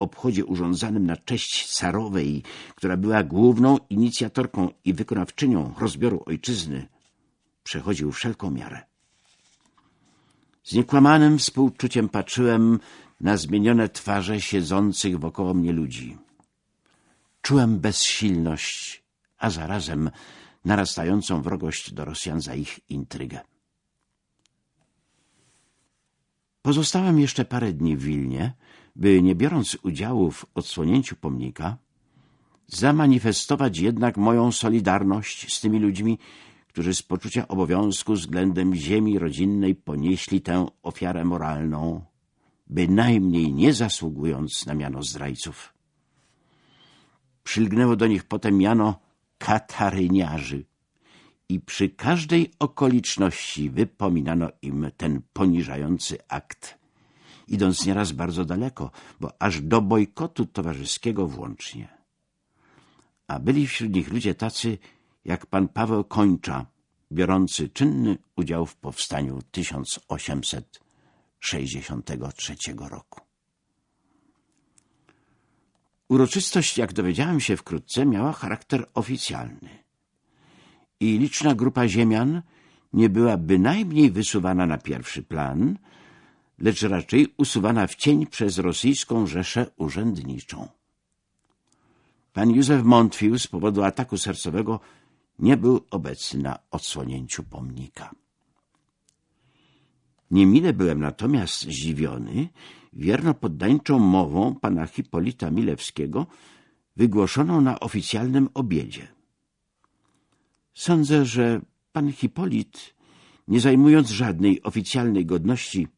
obchodzie urządzanym na cześć Sarowej, która była główną inicjatorką i wykonawczynią rozbioru ojczyzny, przechodził wszelką miarę. Z niekłamanym współczuciem patrzyłem na zmienione twarze siedzących wokoło mnie ludzi. Czułem bezsilność, a zarazem narastającą wrogość do Rosjan za ich intrygę. Pozostałem jeszcze parę dni w Wilnie, by nie biorąc udziału w odsłonięciu pomnika, zamanifestować jednak moją solidarność z tymi ludźmi, którzy z poczucia obowiązku względem ziemi rodzinnej ponieśli tę ofiarę moralną, bynajmniej nie zasługując na miano zdrajców. Przylgnęło do nich potem miano kataryniarzy i przy każdej okoliczności wypominano im ten poniżający akt, idąc nieraz bardzo daleko, bo aż do bojkotu towarzyskiego włącznie. A byli wśród nich ludzie tacy, jak pan Paweł Kończa, biorący czynny udział w powstaniu 1863 roku. Uroczystość, jak dowiedziałem się wkrótce, miała charakter oficjalny i liczna grupa ziemian nie była bynajmniej wysuwana na pierwszy plan, lecz raczej usuwana w cień przez rosyjską rzeszę urzędniczą. Pan Józef Montfił z powodu ataku sercowego nie był obecny na odsłonięciu pomnika. Niemile byłem natomiast zdziwiony wierno poddańczą mową pana Hipolita Milewskiego wygłoszoną na oficjalnym obiedzie. Sądzę, że pan Hipolit, nie zajmując żadnej oficjalnej godności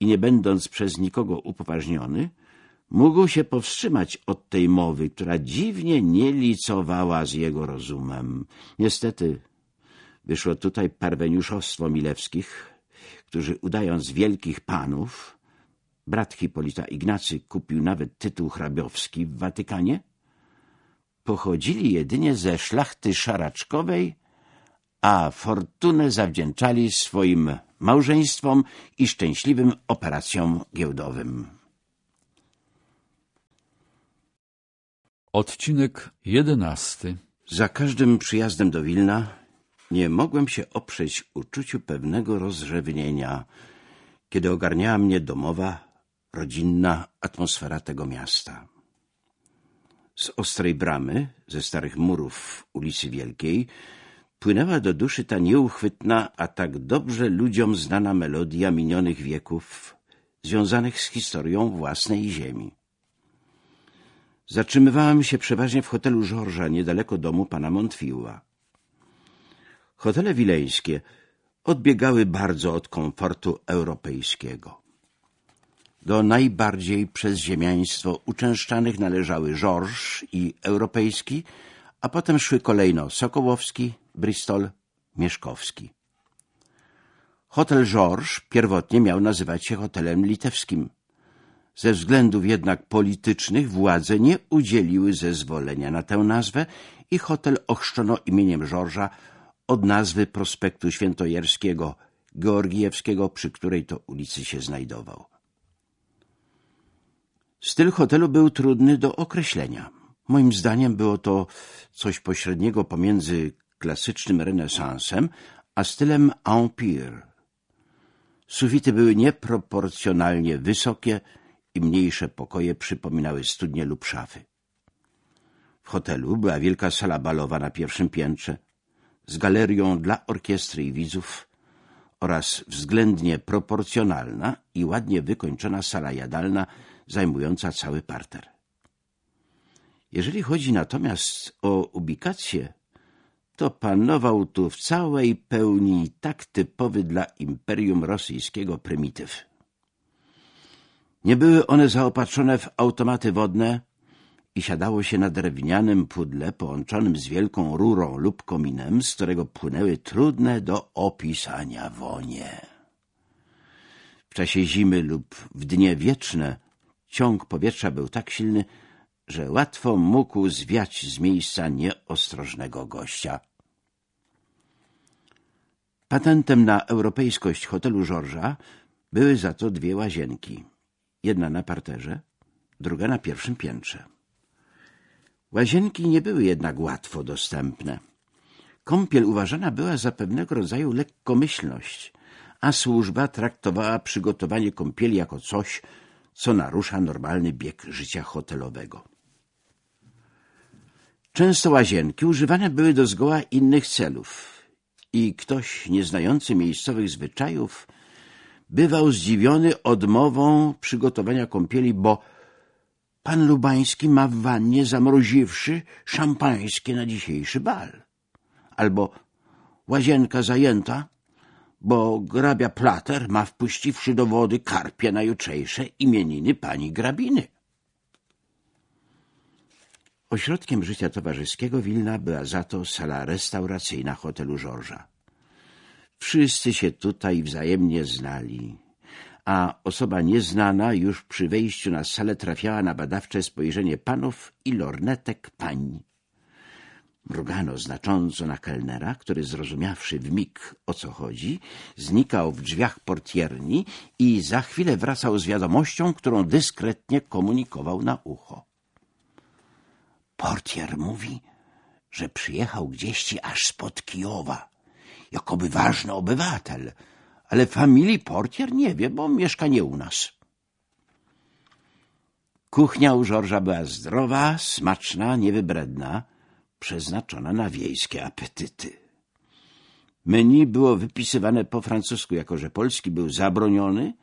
i nie będąc przez nikogo upoważniony, mógł się powstrzymać od tej mowy, która dziwnie nie licowała z jego rozumem. Niestety wyszło tutaj parweniuszostwo Milewskich, którzy udając wielkich panów, brat Hipolita Ignacy kupił nawet tytuł hrabiowski w Watykanie, pochodzili jedynie ze szlachty szaraczkowej, a fortunę zawdzięczali swoim małżeństwom i szczęśliwym operacjom giełdowym. Odcinek jedenasty Za każdym przyjazdem do Wilna nie mogłem się oprzeć uczuciu pewnego rozrzewnienia, kiedy ogarniała mnie domowa, rodzinna atmosfera tego miasta. Z ostrej bramy, ze starych murów ulicy Wielkiej, płynęła do duszy ta nieuchwytna, a tak dobrze ludziom znana melodia minionych wieków, związanych z historią własnej ziemi. Zatrzymywałem się przeważnie w hotelu Żorża, niedaleko domu pana Montfiła. Hotele wileńskie odbiegały bardzo od komfortu europejskiego. Do najbardziej przez ziemiaństwo uczęszczanych należały Żorż i Europejski, a potem szły kolejno Sokołowski, Bristol, Mieszkowski. Hotel Żorż pierwotnie miał nazywać się hotelem litewskim. Ze względów jednak politycznych władze nie udzieliły zezwolenia na tę nazwę i hotel ochrzczono imieniem Żorża od nazwy prospektu świętojerskiego Georgijewskiego, przy której to ulicy się znajdował. Styl hotelu był trudny do określenia. Moim zdaniem było to coś pośredniego pomiędzy klasycznym renesansem a stylem empire. Sufity były nieproporcjonalnie wysokie i mniejsze pokoje przypominały studnie lub szafy. W hotelu była wielka sala balowa na pierwszym piętrze z galerią dla orkiestry i widzów oraz względnie proporcjonalna i ładnie wykończona sala jadalna zajmująca cały parter. Jeżeli chodzi natomiast o ubikację, to panował tu w całej pełni tak typowy dla Imperium Rosyjskiego prymityw. Nie były one zaopatrzone w automaty wodne i siadało się na drewnianym pudle połączonym z wielką rurą lub kominem, z którego płynęły trudne do opisania wonie. W czasie zimy lub w dnie wieczne ciąg powietrza był tak silny, że łatwo mógł zwiać z miejsca nieostrożnego gościa. Patentem na europejskość hotelu Żorża były za to dwie łazienki. Jedna na parterze, druga na pierwszym piętrze. Łazienki nie były jednak łatwo dostępne. Kąpiel uważana była za pewnego rodzaju lekkomyślność, a służba traktowała przygotowanie kąpieli jako coś, co narusza normalny bieg życia hotelowego. Często łazienki używane były do zgoła innych celów i ktoś nieznający miejscowych zwyczajów bywał zdziwiony odmową przygotowania kąpieli, bo pan Lubański ma w wannie zamroziwszy szampańskie na dzisiejszy bal. Albo łazienka zajęta, bo grabia Plater ma wpuściwszy do wody karpie na jutrzejsze imieniny pani grabiny. Ośrodkiem życia towarzyskiego Wilna była za to sala restauracyjna hotelu Żorża. Wszyscy się tutaj wzajemnie znali, a osoba nieznana już przy wejściu na salę trafiała na badawcze spojrzenie panów i lornetek pań. Mrugano znacząco na kelnera, który zrozumiawszy w mig o co chodzi, znikał w drzwiach portierni i za chwilę wracał z wiadomością, którą dyskretnie komunikował na ucho. Portier mówi, że przyjechał gdzieś aż spod Kijowa, jakoby ważny obywatel, ale familii Portier nie wie, bo mieszka nie u nas. Kuchnia u Żorża była zdrowa, smaczna, niewybredna, przeznaczona na wiejskie apetyty. Menu było wypisywane po francusku, jako że polski był zabroniony,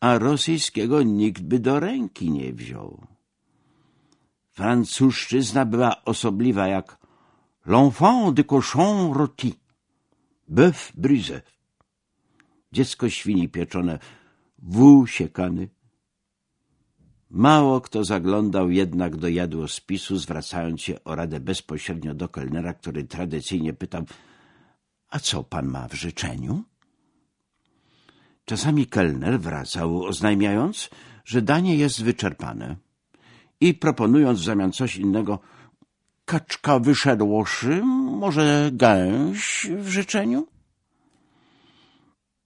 a rosyjskiego nikt by do ręki nie wziął. Francuszczyzna była osobliwa jak l'enfant de cochon rôti, bœuf brisé, dziecko świni pieczone, wół siekany. Mało kto zaglądał jednak do jadłospisu, zwracając się o radę bezpośrednio do kelnera, który tradycyjnie pytał — a co pan ma w życzeniu? Czasami kelner wracał, oznajmiając, że danie jest wyczerpane i proponując w zamian coś innego — kaczka wyszedłoszy, może gęś w życzeniu?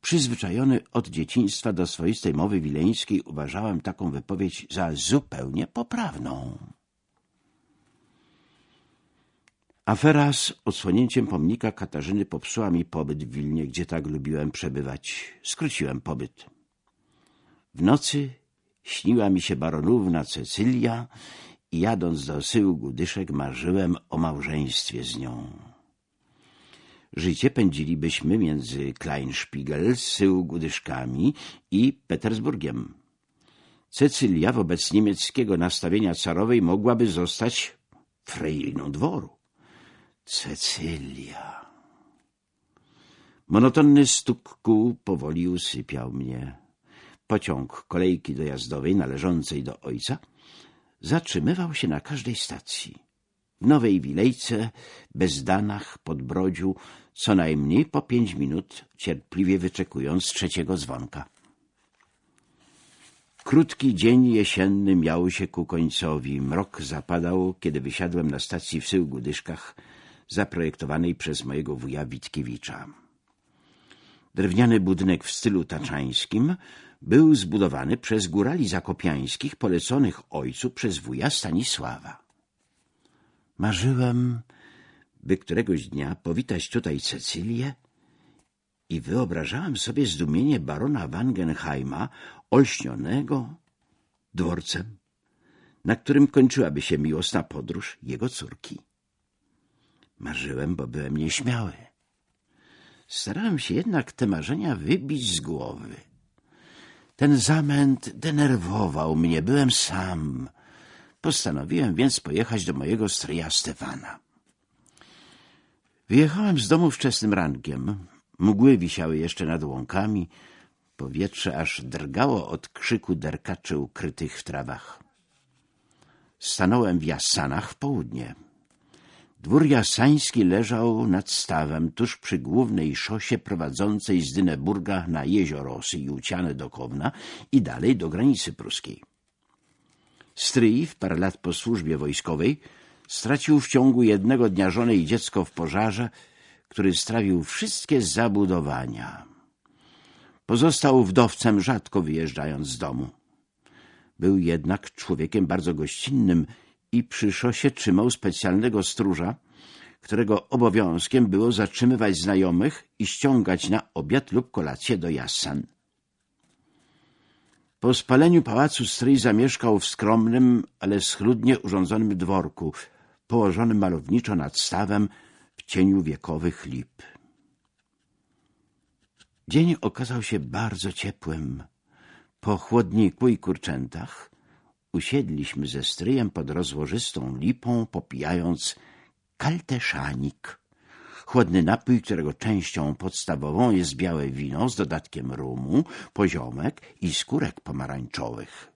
Przyzwyczajony od dzieciństwa do swoistej mowy wileńskiej uważałem taką wypowiedź za zupełnie poprawną. Afera z odsłonięciem pomnika Katarzyny popsuła mi pobyt w Wilnie, gdzie tak lubiłem przebywać. Skróciłem pobyt. W nocy śniła mi się baronówna Cecylia i jadąc do Syłgu Dyszek marzyłem o małżeństwie z nią. Życie pędzilibyśmy między Kleinspiegel, Syłgudyszkami i Petersburgiem. Cecylia wobec niemieckiego nastawienia carowej mogłaby zostać frejliną dworu. Cecylia. Monotonny stuk kół powoli usypiał mnie. Pociąg kolejki dojazdowej należącej do ojca zatrzymywał się na każdej stacji. W Nowej Wilejce, Bezdanach, Podbrodziu, co najmniej po pięć minut, cierpliwie wyczekując trzeciego dzwonka. Krótki dzień jesienny miał się ku końcowi. Mrok zapadał, kiedy wysiadłem na stacji w Syłgudyszkach, zaprojektowanej przez mojego wuja Witkiewicza. Drewniany budynek w stylu taczańskim był zbudowany przez górali zakopiańskich poleconych ojcu przez wuja Stanisława. Marzyłem, by któregoś dnia powitać tutaj Cecylię i wyobrażałem sobie zdumienie barona Wangenheima olśnionego dworcem, na którym kończyłaby się miłosna podróż jego córki. Marzyłem, bo byłem nieśmiały. Starałem się jednak te marzenia wybić z głowy. Ten zamęt denerwował mnie, byłem sam. Postanowiłem więc pojechać do mojego stryja Stefana. Wyjechałem z domu wczesnym rankiem. Mgły wisiały jeszcze nad łąkami. Powietrze aż drgało od krzyku derkaczy ukrytych w trawach. Stanąłem w Jassanach w południe. Dwór jasański leżał nad stawem, tuż przy głównej szosie prowadzącej z Dyneburga na jeziorosy i uciane do Kowna i dalej do granicy pruskiej. Stryj, w parę lat po służbie wojskowej, stracił w ciągu jednego dnia żonę i dziecko w pożarze, który strawił wszystkie zabudowania. Pozostał wdowcem, rzadko wyjeżdżając z domu. Był jednak człowiekiem bardzo gościnnym i przy szosie trzymał specjalnego stróża, którego obowiązkiem było zatrzymywać znajomych i ściągać na obiad lub kolację do Jassan. Po spaleniu pałacu stryj zamieszkał w skromnym, ale schludnie urządzonym dworku, położonym malowniczo nad stawem w cieniu wiekowych lip. Dzień okazał się bardzo ciepłym. Po chłodniku i kurczętach usiedliśmy ze stryjem pod rozłożystą lipą, popijając kalteszanik. Chłodny napój, którego częścią podstawową jest białe wino z dodatkiem rumu, poziomek i skórek pomarańczowych.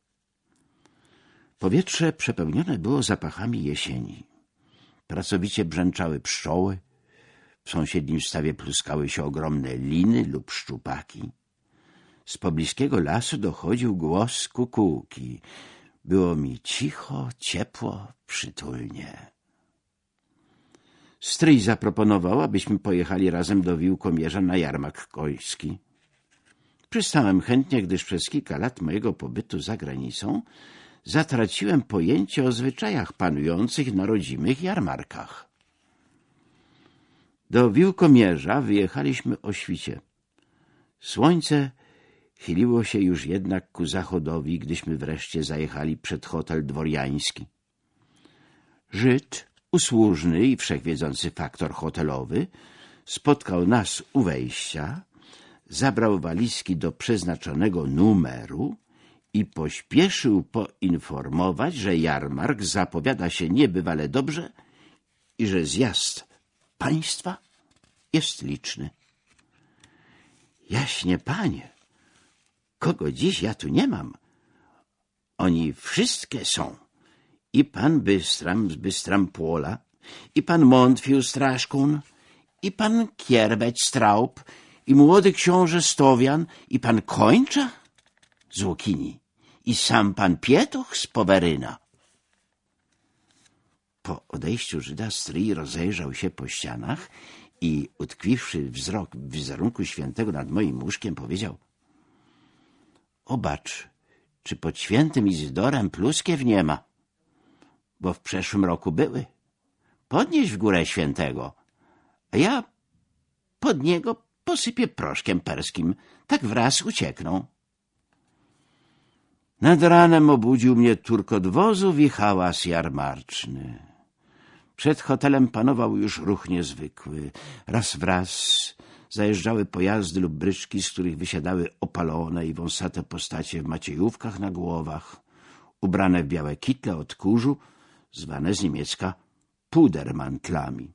Powietrze przepełnione było zapachami jesieni. Pracowicie brzęczały pszczoły, w sąsiednim stawie pluskały się ogromne liny lub szczupaki. Z pobliskiego lasu dochodził głos kukułki. Było mi cicho, ciepło, przytulnie. Stryj zaproponował, abyśmy pojechali razem do Wiłkomierza na jarmark koński. Przystałem chętnie, gdyż przez kilka lat mojego pobytu za granicą zatraciłem pojęcie o zwyczajach panujących na rodzimych jarmarkach. Do Wiłkomierza wyjechaliśmy o świcie. Słońce chyliło się już jednak ku zachodowi, gdyśmy wreszcie zajechali przed hotel dworiański. Żyd, usłużny i wszechwiedzący faktor hotelowy, spotkał nas u wejścia, zabrał walizki do przeznaczonego numeru i pośpieszył poinformować, że jarmark zapowiada się niebywale dobrze i że zjazd państwa jest liczny. Jaśnie, panie, kogo dziś ja tu nie mam? Oni wszystkie są. I pan Bystram z Bystram Płola, i pan Montfiu Straszkun, i pan Kierbeć Straub, i młody książę Stowian, i pan Kończa z Łukini, i sam pan Pietuch z Poweryna. Po odejściu Żyda stryj rozejrzał się po ścianach i utkwiwszy wzrok w wizerunku świętego nad moim łóżkiem powiedział Obacz, czy pod świętym Izydorem pluskiew nie ma, bo w przeszłym roku były. Podnieś w górę świętego, a ja pod niego posypię proszkiem perskim, tak wraz uciekną. Nad ranem obudził mnie turkot wozów i hałas jarmarczny. Przed hotelem panował już ruch niezwykły. Raz wraz zajeżdżały pojazdy lub bryczki, z których wysiadały opalone i wąsate postacie w maciejówkach na głowach, ubrane w białe kitle od kurzu, zwane z niemiecka pudermantlami.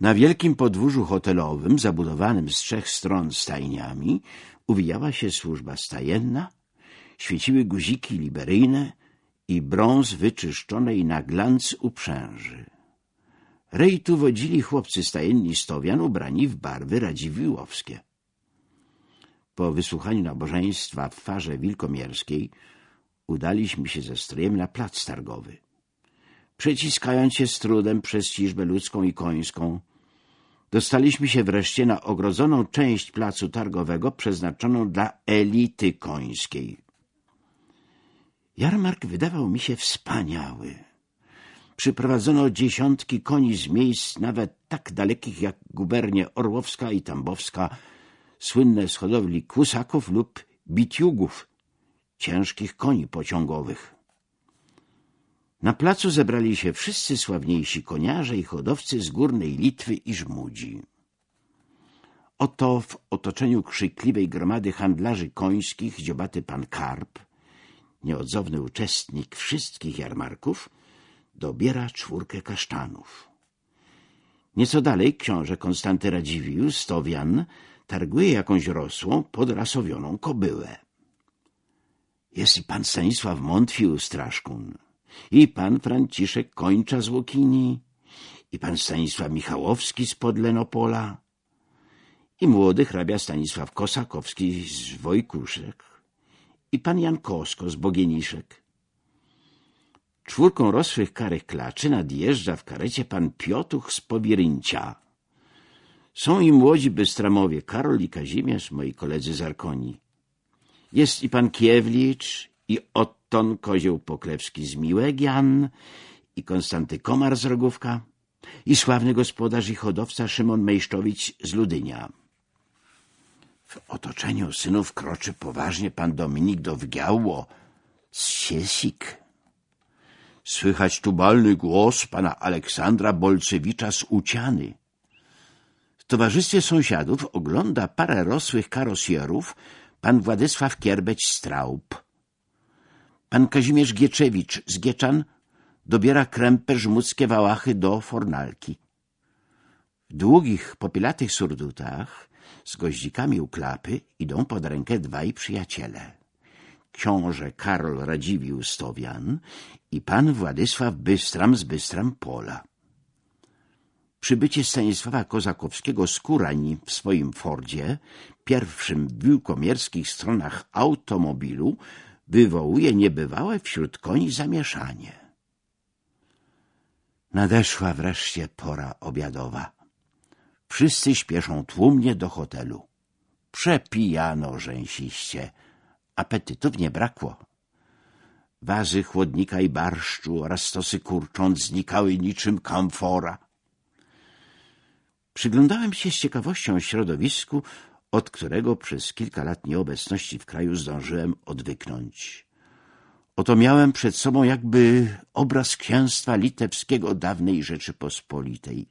Na wielkim podwórzu hotelowym, zabudowanym z trzech stron stajniami, uwijała się służba stajenna, świeciły guziki liberyjne, i brąz wyczyszczonej na glanc uprzęży. Rejtu wodzili chłopcy stajenni stowian ubrani w barwy radziwiłowskie. Po wysłuchaniu nabożeństwa w farze wilkomierskiej udaliśmy się ze strojem na plac targowy. Przeciskając się z trudem przez ciżbę ludzką i końską, dostaliśmy się wreszcie na ogrodzoną część placu targowego przeznaczoną dla elity końskiej. Jarmark wydawał mi się wspaniały. Przyprowadzono dziesiątki koni z miejsc nawet tak dalekich jak gubernie Orłowska i Tambowska, słynne z hodowli kusaków lub bitiugów, ciężkich koni pociągowych. Na placu zebrali się wszyscy sławniejsi koniarze i hodowcy z górnej Litwy i Żmudzi. Oto w otoczeniu krzykliwej gromady handlarzy końskich dziobaty pan Karp, nieodzowny uczestnik wszystkich jarmarków, dobiera czwórkę kasztanów. Nieco dalej książę Konstanty Radziwiłł, Stowian, targuje jakąś rosłą, podrasowioną kobyłę. Jest i pan Stanisław Montfił Straszkun, i pan Franciszek Kończa z Łokini, i pan Stanisław Michałowski z Podlenopola, i młody hrabia Stanisław Kosakowski z Wojkuszek, i pan Jan Kosko z Bogieniszek. Czwórką rosłych karych klaczy nadjeżdża w karecie pan Piotuch z Powiryncia. Są i młodzi bystramowie, Karol i Kazimierz, moi koledzy z Arkoni. Jest i pan Kiewlicz, i Otton Kozioł Poklewski z Miłegian, i Konstanty Komar z Rogówka, i sławny gospodarz i hodowca Szymon Mejszczowicz z Ludynia. W otoczeniu synów kroczy poważnie pan Dominik Dowgiało z Siesik. Słychać tubalny głos pana Aleksandra Bolcewicza z Uciany. W towarzystwie sąsiadów ogląda parę rosłych karosjerów pan Władysław Kierbeć-Straub. Pan Kazimierz Gieczewicz z Gieczan dobiera krępę żmudzkie wałachy do fornalki. W długich, popielatych surdutach z goździkami u klapy idą pod rękę dwaj przyjaciele. Książę Karol Radziwił Stowian i pan Władysław Bystram z Bystram Pola. Przybycie Stanisława Kozakowskiego z Kurań w swoim Fordzie, pierwszym w wiłkomierskich stronach automobilu, wywołuje niebywałe wśród koni zamieszanie. Nadeszła wreszcie pora obiadowa. Wszyscy śpieszą tłumnie do hotelu. Przepijano rzęsiście. Apetytów nie brakło. Wazy chłodnika i barszczu oraz stosy kurcząt znikały niczym kamfora. Przyglądałem się z ciekawością środowisku, od którego przez kilka lat nieobecności w kraju zdążyłem odwyknąć. Oto miałem przed sobą jakby obraz księstwa litewskiego dawnej Rzeczypospolitej.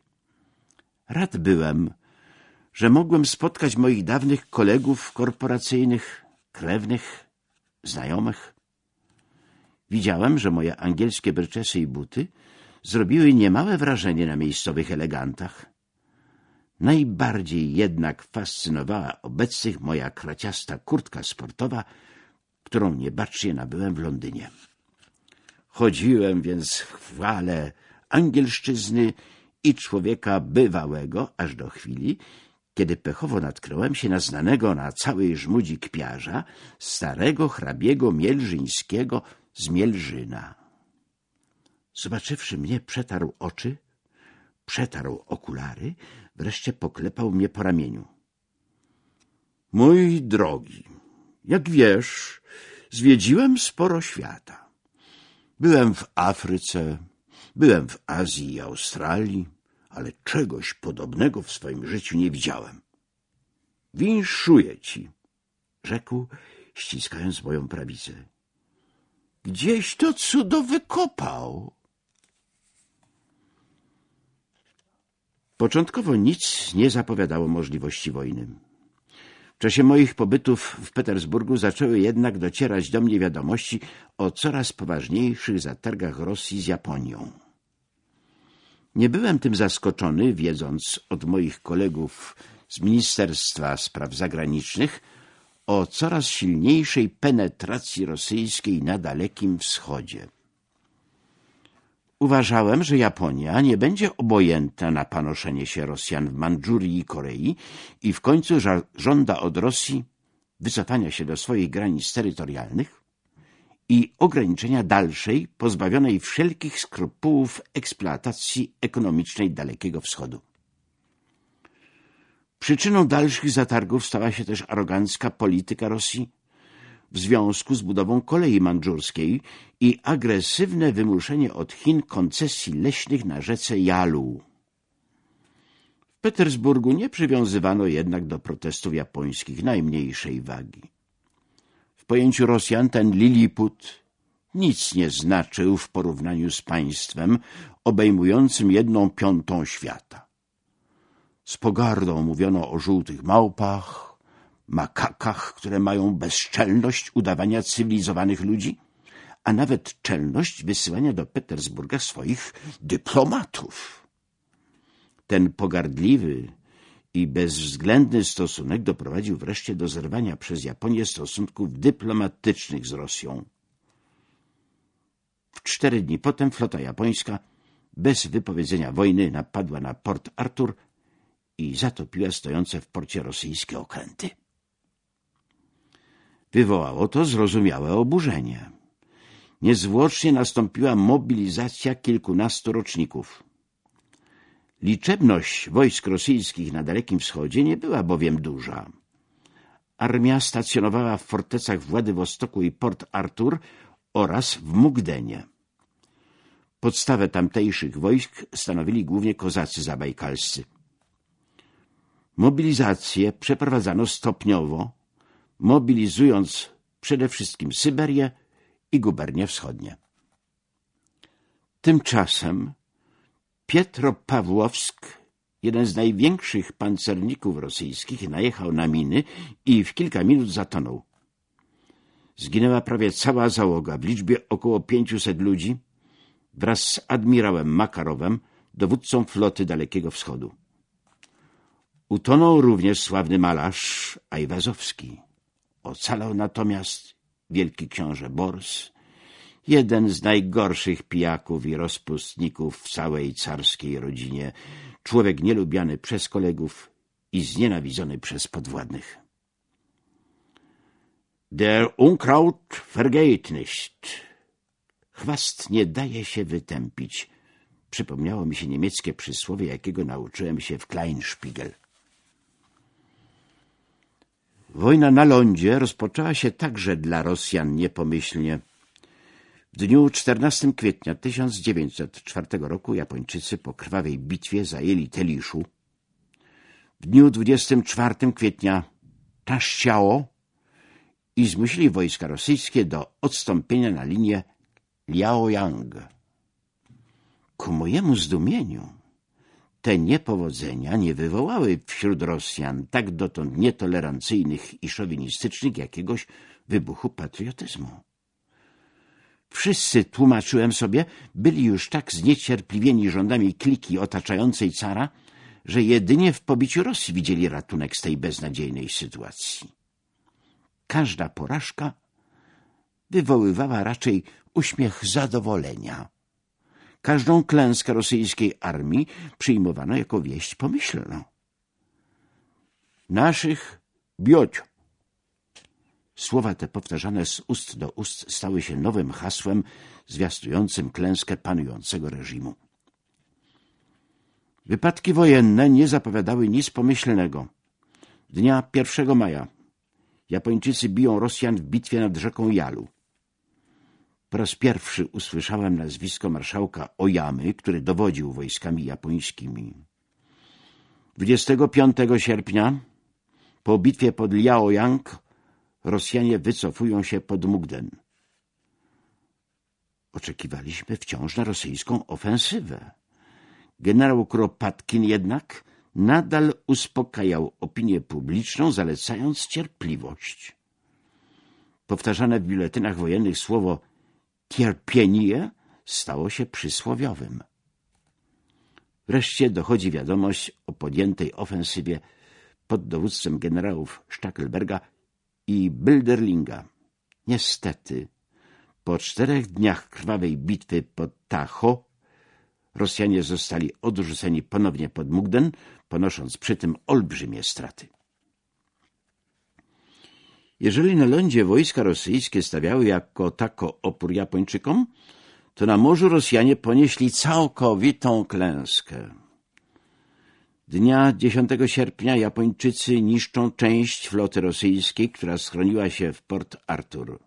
Rad byłem, że mogłem spotkać moich dawnych kolegów korporacyjnych, krewnych, znajomych. Widziałem, że moje angielskie bryczesy i buty zrobiły niemałe wrażenie na miejscowych elegantach. Najbardziej jednak fascynowała obecnych moja kraciasta kurtka sportowa, którą niebacznie nabyłem w Londynie. Chodziłem więc w chwale angielszczyzny i człowieka bywałego aż do chwili, kiedy pechowo natknąłem się na znanego na całej żmudzi kpiarza, starego hrabiego Mielżyńskiego z Mielżyna. Zobaczywszy mnie, przetarł oczy, przetarł okulary, wreszcie poklepał mnie po ramieniu. — Mój drogi, jak wiesz, zwiedziłem sporo świata. Byłem w Afryce, byłem w Azji i Australii, ale czegoś podobnego w swoim życiu nie widziałem. Winszuję ci, rzekł, ściskając moją prawicę. Gdzieś to cudo wykopał. Początkowo nic nie zapowiadało możliwości wojny. W czasie moich pobytów w Petersburgu zaczęły jednak docierać do mnie wiadomości o coraz poważniejszych zatargach Rosji z Japonią. Nie byłem tym zaskoczony, wiedząc od moich kolegów z Ministerstwa Spraw Zagranicznych o coraz silniejszej penetracji rosyjskiej na Dalekim Wschodzie. Uważałem, że Japonia nie będzie obojętna na panoszenie się Rosjan w Mandżurii i Korei i w końcu żąda od Rosji wycofania się do swoich granic terytorialnych i ograniczenia dalszej, pozbawionej wszelkich skrupułów eksploatacji ekonomicznej Dalekiego Wschodu. Przyczyną dalszych zatargów stała się też arogancka polityka Rosji w związku z budową kolei mandżurskiej i agresywne wymuszenie od Chin koncesji leśnych na rzece Jalu. W Petersburgu nie przywiązywano jednak do protestów japońskich najmniejszej wagi. Pojęciu Rosjan ten Liliput nic nie znaczył w porównaniu z państwem obejmującym jedną piątą świata. Z pogardą mówiono o żółtych małpach, makakach, które mają bezczelność udawania cywilizowanych ludzi, a nawet czelność wysyłania do Petersburga swoich dyplomatów. Ten pogardliwy i bezwzględny stosunek doprowadził wreszcie do zerwania przez Japonię stosunków dyplomatycznych z Rosją. W cztery dni potem flota japońska bez wypowiedzenia wojny napadła na port Artur i zatopiła stojące w porcie rosyjskie okręty. Wywołało to zrozumiałe oburzenie. Niezwłocznie nastąpiła mobilizacja kilkunastu roczników. Liczebność wojsk rosyjskich na Dalekim Wschodzie nie była bowiem duża, armia stacjonowała w fortecach Władywostoku i Port Artur oraz w Mugdenie. Podstawę tamtejszych wojsk stanowili głównie kozacy zabajkalscy. Mobilizację przeprowadzano stopniowo, mobilizując przede wszystkim Syberię i gubernie wschodnie. Tymczasem Pietropawłowsk, jeden z największych pancerników rosyjskich, najechał na miny i w kilka minut zatonął. Zginęła prawie cała załoga w liczbie około pięciuset ludzi wraz z admirałem Makarowem, dowódcą floty Dalekiego Wschodu. Utonął również sławny malarz Ajwazowski. Ocalał natomiast wielki książę Bors, jeden z najgorszych pijaków i rozpustników w całej carskiej rodzinie, człowiek nielubiany przez kolegów i znienawidzony przez podwładnych. Der Unkraut vergeht nicht. Chwast nie daje się wytępić. Przypomniało mi się niemieckie przysłowie, jakiego nauczyłem się w Kleinspiegel. Wojna na lądzie rozpoczęła się także dla Rosjan niepomyślnie. W dniu 14 kwietnia 1904 roku Japończycy po krwawej bitwie zajęli Teliszu. W dniu 24 kwietnia Taszciało i zmusili wojska rosyjskie do odstąpienia na linię Liaoyang. Ku mojemu zdumieniu te niepowodzenia nie wywołały wśród Rosjan tak dotąd nietolerancyjnych i szowinistycznych jakiegoś wybuchu patriotyzmu. Wszyscy, tłumaczyłem sobie, byli już tak zniecierpliwieni rządami kliki otaczającej cara, że jedynie w pobiciu Rosji widzieli ratunek z tej beznadziejnej sytuacji. Każda porażka wywoływała raczej uśmiech zadowolenia. Każdą klęskę rosyjskiej armii przyjmowano jako wieść pomyślną. Naszych bioć. Słowa te powtarzane z ust do ust stały się nowym hasłem zwiastującym klęskę panującego reżimu. Wypadki wojenne nie zapowiadały nic pomyślnego. Dnia 1 maja Japończycy biją Rosjan w bitwie nad rzeką Jalu. Po raz pierwszy usłyszałem nazwisko marszałka Oyamy, który dowodził wojskami japońskimi. 25 sierpnia po bitwie pod Liaoyang Rosjanie wycofują się pod Mugden. Oczekiwaliśmy wciąż na rosyjską ofensywę. Generał Kropatkin jednak nadal uspokajał opinię publiczną, zalecając cierpliwość. Powtarzane w biuletynach wojennych słowo cierpienie stało się przysłowiowym. Wreszcie dochodzi wiadomość o podjętej ofensywie pod dowództwem generałów Stackelberga i Bilderlinga. Niestety, po czterech dniach krwawej bitwy pod Tacho Rosjanie zostali odrzuceni ponownie pod Mugden, ponosząc przy tym olbrzymie straty. Jeżeli na lądzie wojska rosyjskie stawiały jako tako opór Japończykom, to na morzu Rosjanie ponieśli całkowitą klęskę. Dnia 10 sierpnia Japończycy niszczą część floty rosyjskiej, która schroniła się w Port Arthur.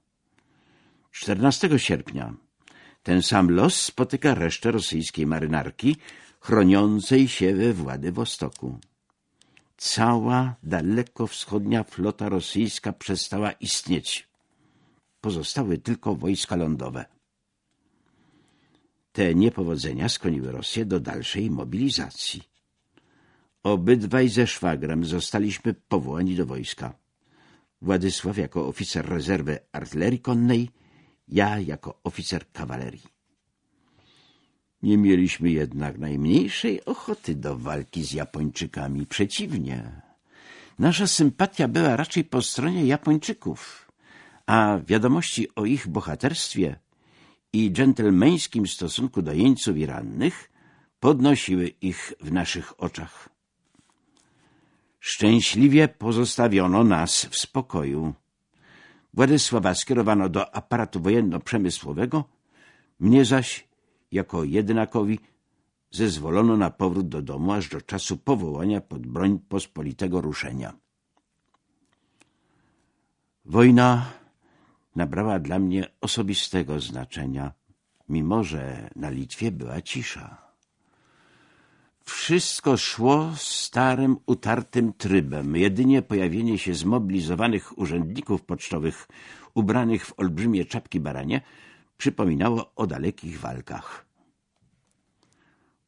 14 sierpnia ten sam los spotyka resztę rosyjskiej marynarki chroniącej się we Władywostoku. Cała dalekowschodnia flota rosyjska przestała istnieć. Pozostały tylko wojska lądowe. Te niepowodzenia skłoniły Rosję do dalszej mobilizacji. Obydwaj ze szwagrem zostaliśmy powołani do wojska. Władysław jako oficer rezerwy artylerii konnej, ja jako oficer kawalerii. Nie mieliśmy jednak najmniejszej ochoty do walki z Japończykami. Przeciwnie, nasza sympatia była raczej po stronie Japończyków, a wiadomości o ich bohaterstwie i dżentelmeńskim stosunku do jeńców i rannych podnosiły ich w naszych oczach. Szczęśliwie pozostawiono nas w spokoju. Władysława skierowano do aparatu wojenno-przemysłowego, mnie zaś jako jednakowi zezwolono na powrót do domu aż do czasu powołania pod broń pospolitego ruszenia. Wojna nabrała dla mnie osobistego znaczenia, mimo że na Litwie była cisza. Wszystko szło starym, utartym trybem. Jedynie pojawienie się zmobilizowanych urzędników pocztowych ubranych w olbrzymie czapki baranie przypominało o dalekich walkach.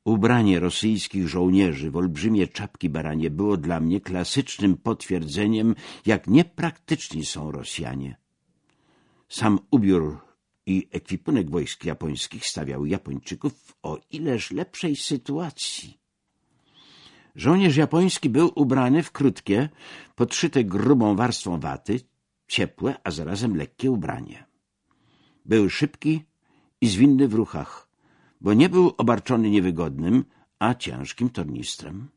Ubranie rosyjskich żołnierzy w olbrzymie czapki baranie było dla mnie klasycznym potwierdzeniem, jak niepraktyczni są Rosjanie. Sam ubiór i ekwipunek wojsk japońskich stawiał Japończyków w o ileż lepszej sytuacji. Żołnierz japoński był ubrany w krótkie, podszyte grubą warstwą waty, ciepłe, a zarazem lekkie ubranie. Był szybki i zwinny w ruchach, bo nie był obarczony niewygodnym, a ciężkim tornistrem.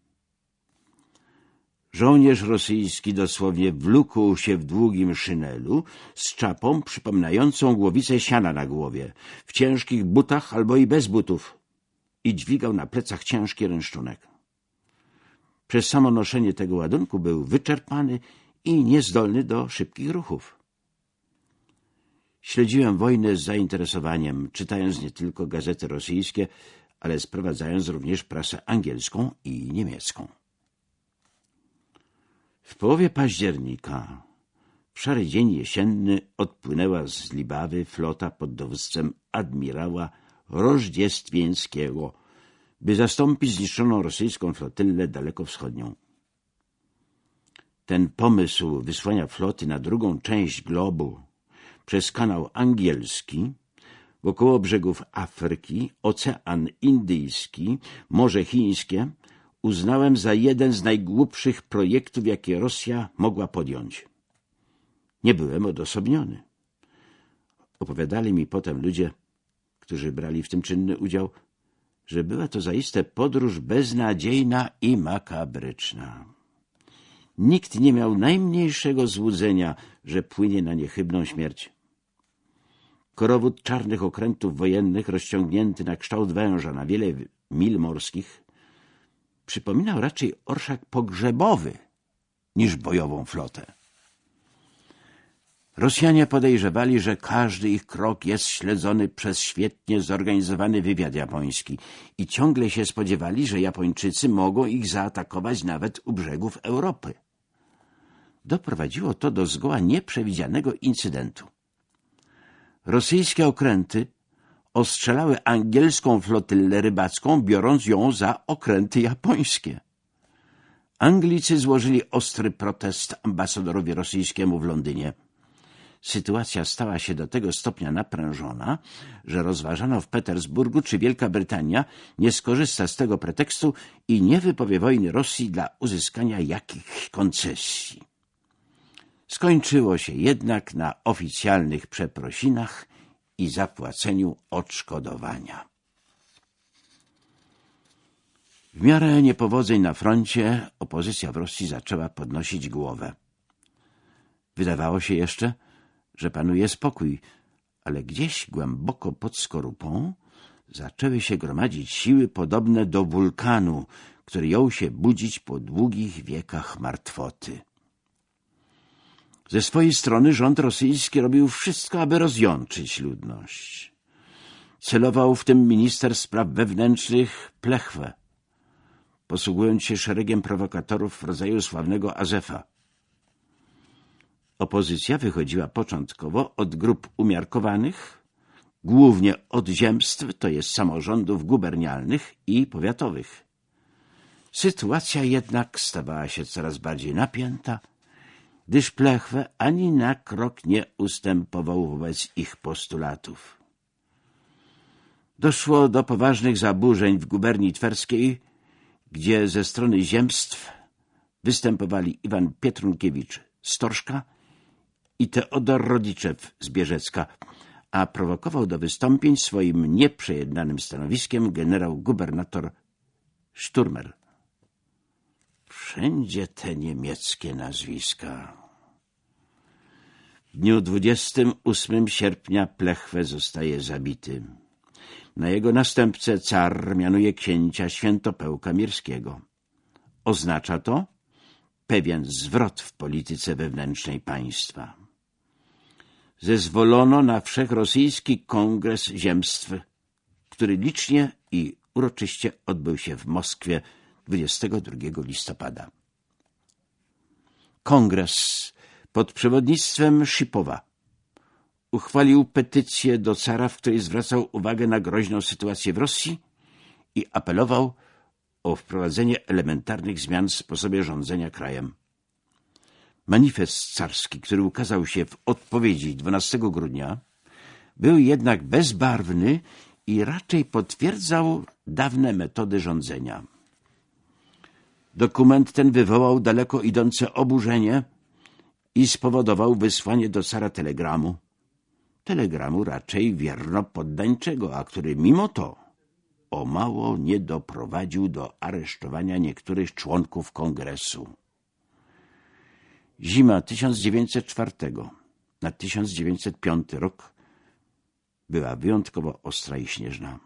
Żołnierz rosyjski dosłownie wlókł się w długim szynelu z czapą przypominającą głowicę siana na głowie, w ciężkich butach albo i bez butów i dźwigał na plecach ciężki ręszczunek. Przez samo noszenie tego ładunku był wyczerpany i niezdolny do szybkich ruchów. Śledziłem wojnę z zainteresowaniem, czytając nie tylko gazety rosyjskie, ale sprowadzając również prasę angielską i niemiecką. W połowie października, w szary dzień jesienny, odpłynęła z Libawy flota pod dowództwem admirała Rożdziestwieńskiego, by zastąpić zniszczoną rosyjską flotylę dalekowschodnią. Ten pomysł wysłania floty na drugą część globu przez kanał angielski, wokoło brzegów Afryki, Ocean Indyjski, Morze Chińskie, uznałem za jeden z najgłupszych projektów, jakie Rosja mogła podjąć. Nie byłem odosobniony. Opowiadali mi potem ludzie, którzy brali w tym czynny udział, że była to zaiste podróż beznadziejna i makabryczna. Nikt nie miał najmniejszego złudzenia, że płynie na niechybną śmierć. Korowód czarnych okrętów wojennych, rozciągnięty na kształt węża na wiele mil morskich, przypominał raczej orszak pogrzebowy niż bojową flotę. Rosjanie podejrzewali, że każdy ich krok jest śledzony przez świetnie zorganizowany wywiad japoński i ciągle się spodziewali, że Japończycy mogą ich zaatakować nawet u brzegów Europy. Doprowadziło to do zgoła nieprzewidzianego incydentu. Rosyjskie okręty ostrzelały angielską flotylę rybacką, biorąc ją za okręty japońskie. Anglicy złożyli ostry protest ambasadorowi rosyjskiemu w Londynie – sytuacja stała się do tego stopnia naprężona, że rozważano w Petersburgu, czy Wielka Brytania nie skorzysta z tego pretekstu i nie wypowie wojny Rosji dla uzyskania jakichś koncesji. Skończyło się jednak na oficjalnych przeprosinach i zapłaceniu odszkodowania. W miarę niepowodzeń na froncie opozycja w Rosji zaczęła podnosić głowę. Wydawało się jeszcze, że panuje spokój, ale gdzieś głęboko pod skorupą zaczęły się gromadzić siły podobne do wulkanu, który jął się budzić po długich wiekach martwoty. Ze swojej strony rząd rosyjski robił wszystko, aby rozjączyć ludność. Celował w tym minister spraw wewnętrznych Plechwę, posługując się szeregiem prowokatorów w rodzaju sławnego Azefa. Opozycja wychodziła początkowo od grup umiarkowanych, głównie od ziemstw, to jest samorządów gubernialnych i powiatowych. Sytuacja jednak stawała się coraz bardziej napięta, gdyż Plechwę ani na krok nie ustępował wobec ich postulatów. Doszło do poważnych zaburzeń w guberni twerskiej, gdzie ze strony ziemstw występowali Iwan Pietrunkiewicz Storszka i Teodor Rodziczew z Bierzecka, a prowokował do wystąpień swoim nieprzejednanym stanowiskiem generał-gubernator Sturmer. Wszędzie te niemieckie nazwiska. W dniu 28 sierpnia Plechwę zostaje zabity. Na jego następcę car mianuje księcia Świętopełka Mirskiego. Oznacza to pewien zwrot w polityce wewnętrznej państwa. Zezwolono na wszechrosyjski kongres ziemstw, który licznie i uroczyście odbył się w Moskwie 22 listopada. Kongres pod przewodnictwem Szipowa uchwalił petycję do cara, w której zwracał uwagę na groźną sytuację w Rosji i apelował o wprowadzenie elementarnych zmian w sposobie rządzenia krajem. Manifest carski, który ukazał się w odpowiedzi 12 grudnia, był jednak bezbarwny i raczej potwierdzał dawne metody rządzenia. Dokument ten wywołał daleko idące oburzenie i spowodował wysłanie do cara telegramu. Telegramu raczej wierno poddańczego, a który mimo to o mało nie doprowadził do aresztowania niektórych członków kongresu. Zima 1904 na 1905 rok była wyjątkowo ostra i śnieżna.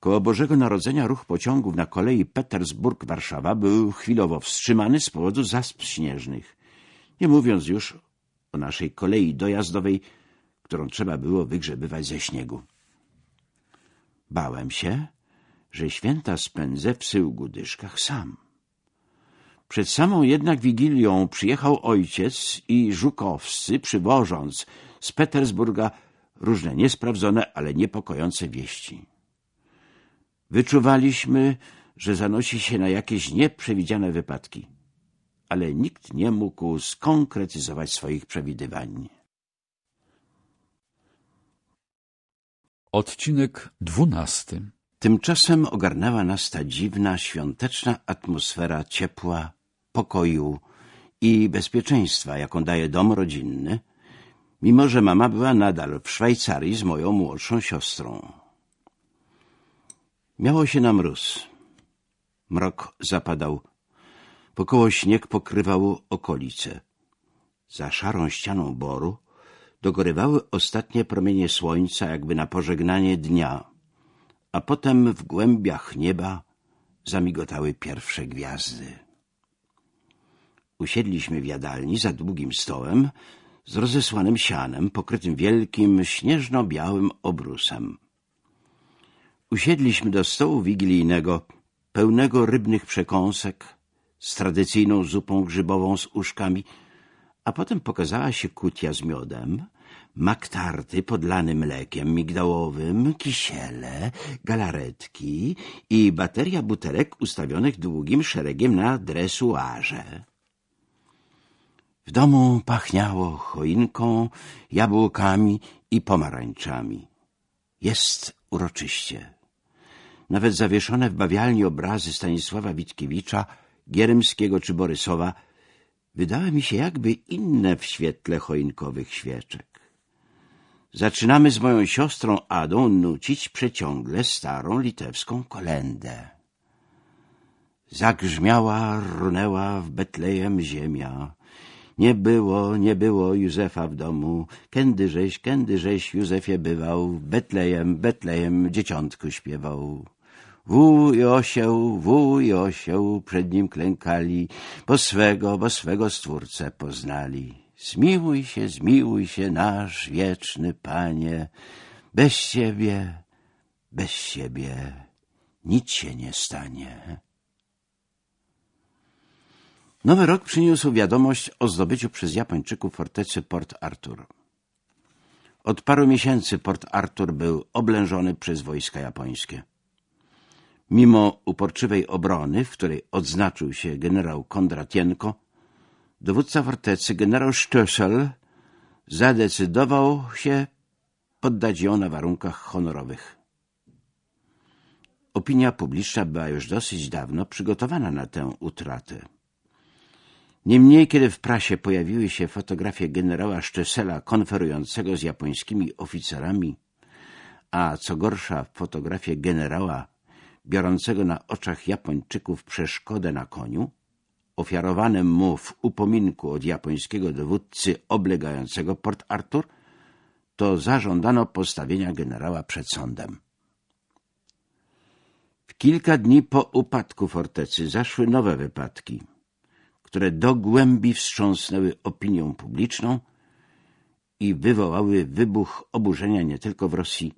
Koło Bożego Narodzenia ruch pociągów na kolei Petersburg-Warszawa był chwilowo wstrzymany z powodu zasp śnieżnych, nie mówiąc już o naszej kolei dojazdowej, którą trzeba było wygrzebywać ze śniegu. Bałem się, że święta spędzę w Syłgudyszkach sam. Przed samą jednak Wigilią przyjechał ojciec i Żukowscy, przywożąc z Petersburga różne niesprawdzone, ale niepokojące wieści. Wyczuwaliśmy, że zanosi się na jakieś nieprzewidziane wypadki, ale nikt nie mógł skonkretyzować swoich przewidywań. Odcinek dwunasty Tymczasem ogarnęła nas ta dziwna, świąteczna atmosfera ciepła, pokoju i bezpieczeństwa, jaką daje dom rodzinny, mimo że mama była nadal w Szwajcarii z moją młodszą siostrą. Miało się na mróz. Mrok zapadał. Pokoło śnieg pokrywał okolice. Za szarą ścianą boru dogorywały ostatnie promienie słońca, jakby na pożegnanie dnia, a potem w głębiach nieba zamigotały pierwsze gwiazdy. Usiedliśmy w jadalni za długim stołem z rozesłanym sianem pokrytym wielkim, śnieżno-białym obrusem. Usiedliśmy do stołu wigilijnego, pełnego rybnych przekąsek, z tradycyjną zupą grzybową z uszkami, a potem pokazała się kutia z miodem, mak tarty podlany mlekiem migdałowym, kisiele, galaretki i bateria butelek ustawionych długim szeregiem na dresuarze. W domu pachniało choinką, jabłkami i pomarańczami. Jest uroczyście. Nawet zawieszone w bawialni obrazy Stanisława Witkiewicza, Gierymskiego czy Borysowa wydały mi się jakby inne w świetle choinkowych świeczek. Zaczynamy z moją siostrą Adą nucić przeciągle starą litewską kolendę. Zagrzmiała, runęła w Betlejem ziemia, nie było, nie było Józefa w domu. Kędy żeś, kędy żeś Józefie bywał, Betlejem, Betlejem dzieciątku śpiewał. Wuj osioł, wuj osioł, przed nim klękali, bo swego, bo swego stwórcę poznali. Zmiłuj się, zmiłuj się, nasz wieczny Panie, bez Ciebie, bez siebie nic się nie stanie. Nowy rok przyniósł wiadomość o zdobyciu przez Japończyków fortecy Port Arthur. Od paru miesięcy Port Arthur był oblężony przez wojska japońskie. Mimo uporczywej obrony, w której odznaczył się generał Kondratienko, dowódca fortecy generał Stössel zadecydował się poddać ją na warunkach honorowych. Opinia publiczna była już dosyć dawno przygotowana na tę utratę. Niemniej, kiedy w prasie pojawiły się fotografie generała Szczesela konferującego z japońskimi oficerami, a co gorsza fotografie generała biorącego na oczach Japończyków przeszkodę na koniu, ofiarowanym mu w upominku od japońskiego dowódcy oblegającego Port Arthur, to zażądano postawienia generała przed sądem. W kilka dni po upadku fortecy zaszły nowe wypadki – które do głębi wstrząsnęły opinią publiczną i wywołały wybuch oburzenia nie tylko w Rosji,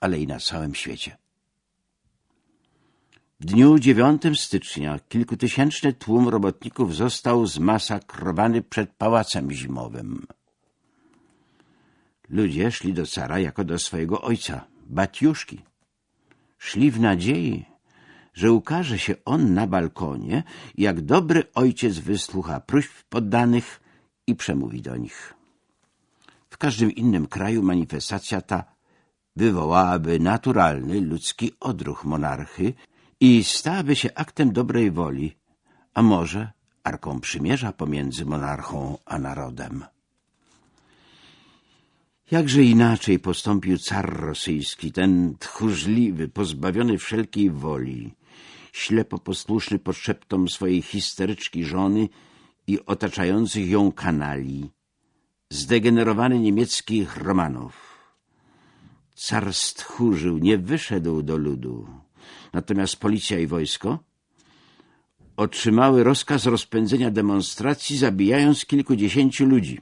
ale i na całym świecie. W dniu 9 stycznia kilkutysięczny tłum robotników został zmasakrowany przed pałacem zimowym. Ludzie szli do cara jako do swojego ojca, Batiuszki. Szli w nadziei, że ukaże się on na balkonie, jak dobry ojciec wysłucha próśb poddanych i przemówi do nich. W każdym innym kraju manifestacja ta wywołałaby naturalny ludzki odruch monarchy i stałaby się aktem dobrej woli, a może arką przymierza pomiędzy monarchą a narodem. Jakże inaczej postąpił car rosyjski, ten tchórzliwy, pozbawiony wszelkiej woli, ślepo posłuszny podszeptom swojej histeryczki żony i otaczających ją kanali, zdegenerowany niemiecki Romanów. Car stchórzył, nie wyszedł do ludu, natomiast policja i wojsko otrzymały rozkaz rozpędzenia demonstracji, zabijając kilkudziesięciu ludzi.